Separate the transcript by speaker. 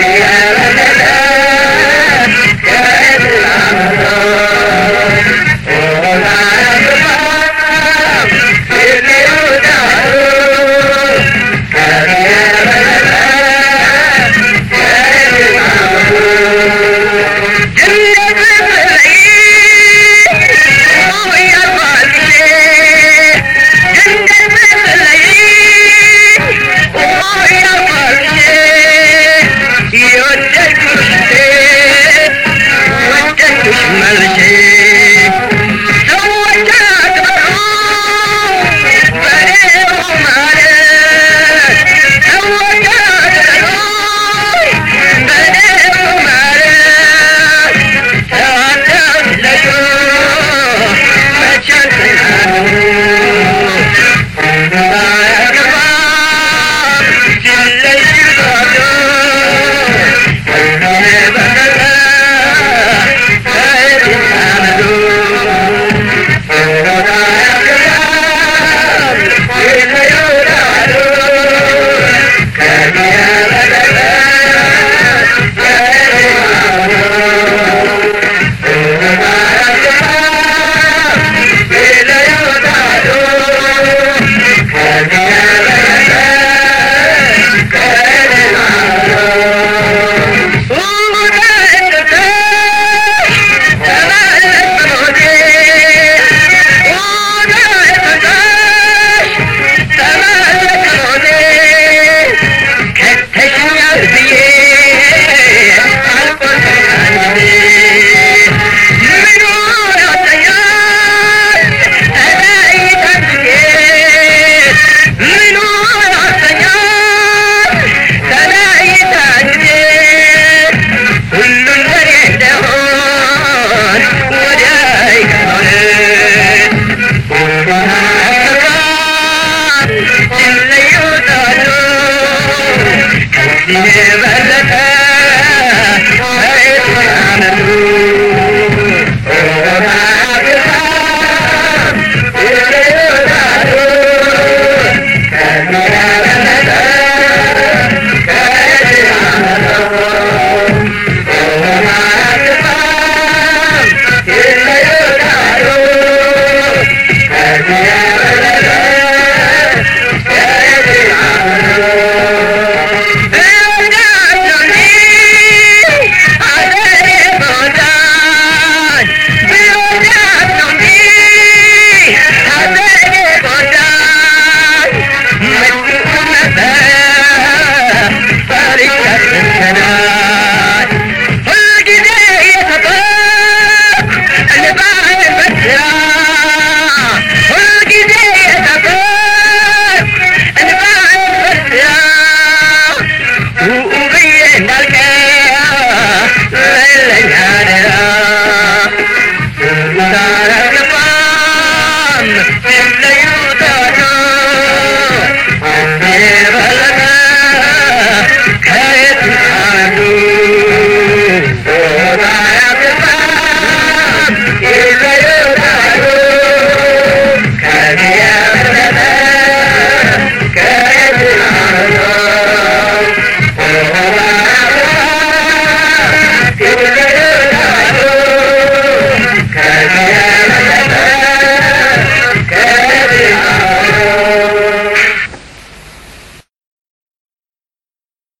Speaker 1: Yeah. ఏ రజక